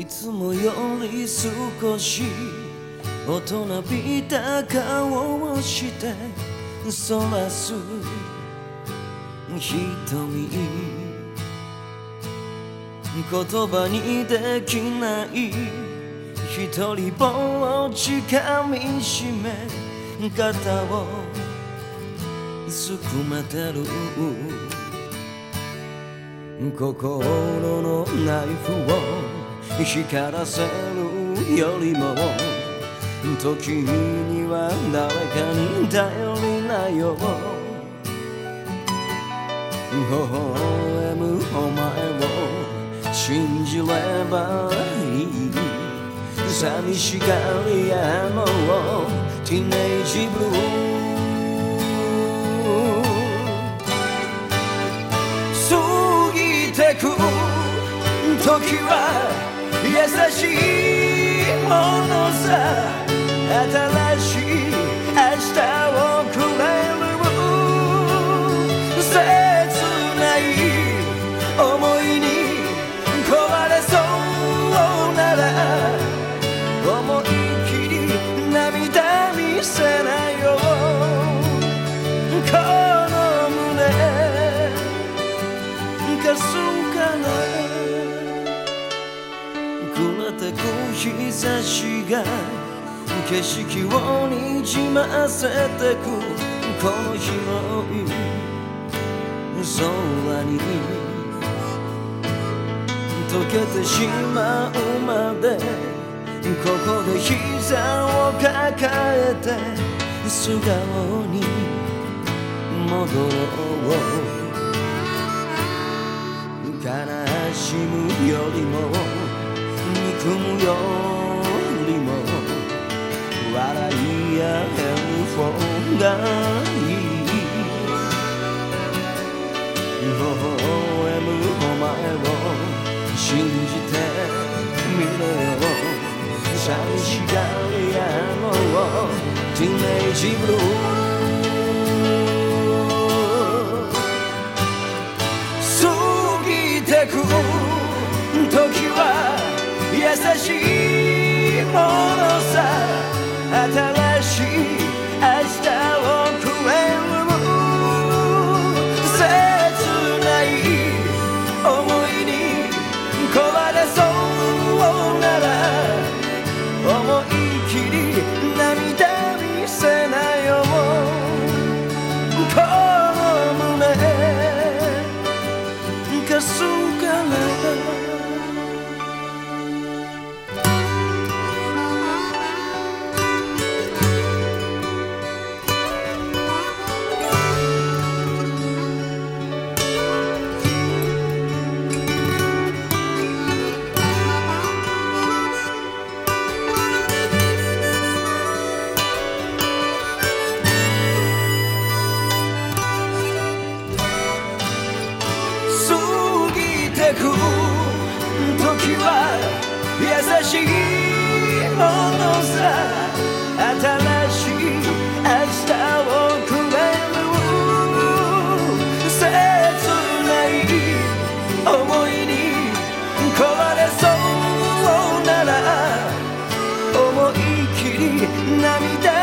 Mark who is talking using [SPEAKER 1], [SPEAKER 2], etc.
[SPEAKER 1] いつもより少し大人びた顔をしてそらす瞳言葉にできない一人ぼっちかみしめ。肩をすくめてる心のナイフを。光らせるよりも時には誰かに頼りなよ。微笑むお前を信じればいい。寂しがり屋のティネージブ。ルー過ぎてく時はしいものさ新しい明日をくれる。切ない思い暮れてく日差しが景色をにじませてくこの広い空に溶けてしまうまでここで膝を抱えて素顔に戻ろう悲しむよりも憎むよりも笑い合える方がいい微笑むお前を信じてみろよ寂しがり屋のティーネージブルー壊れそう時は優しいものさ新しい明日をくれる切ない思いに壊れそうなら思い切り涙